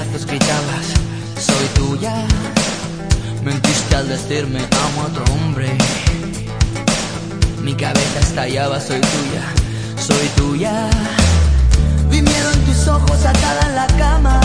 brazos gritabas, soy tuya. Mentiste al decirme amo a otro hombre. Mi cabeza estallaba, soy tuya, soy tuya. Vi miedo en tus ojos atada en la cama.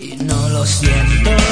y no lo siento.